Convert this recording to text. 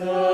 So